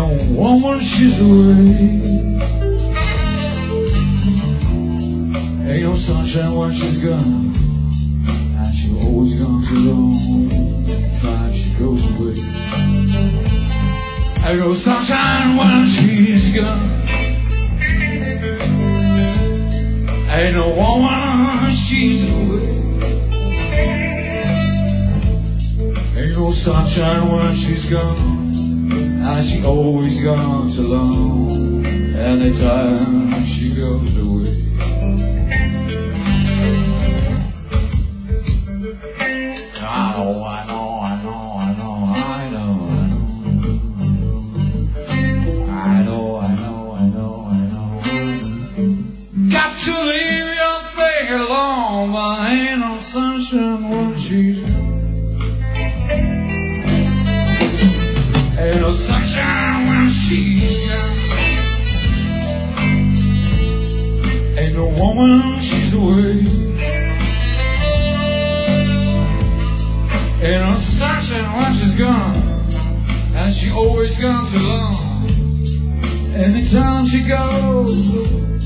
no woman she's away. Ain't no sunshine when she's gone. And she always comes along. Time she goes away. Ain't no sunshine when she's gone. Ain't no woman she's away. Ain't no sunshine when she's gone and she always goes alone. Anytime she goes away. I know, I know, I know, I know, I know. I know, I know, I know, I know. Got to leave your thing alone, but ain't no sunshine. when she's away. And I'm searching when she's gone, and she always gone too long. Anytime she goes.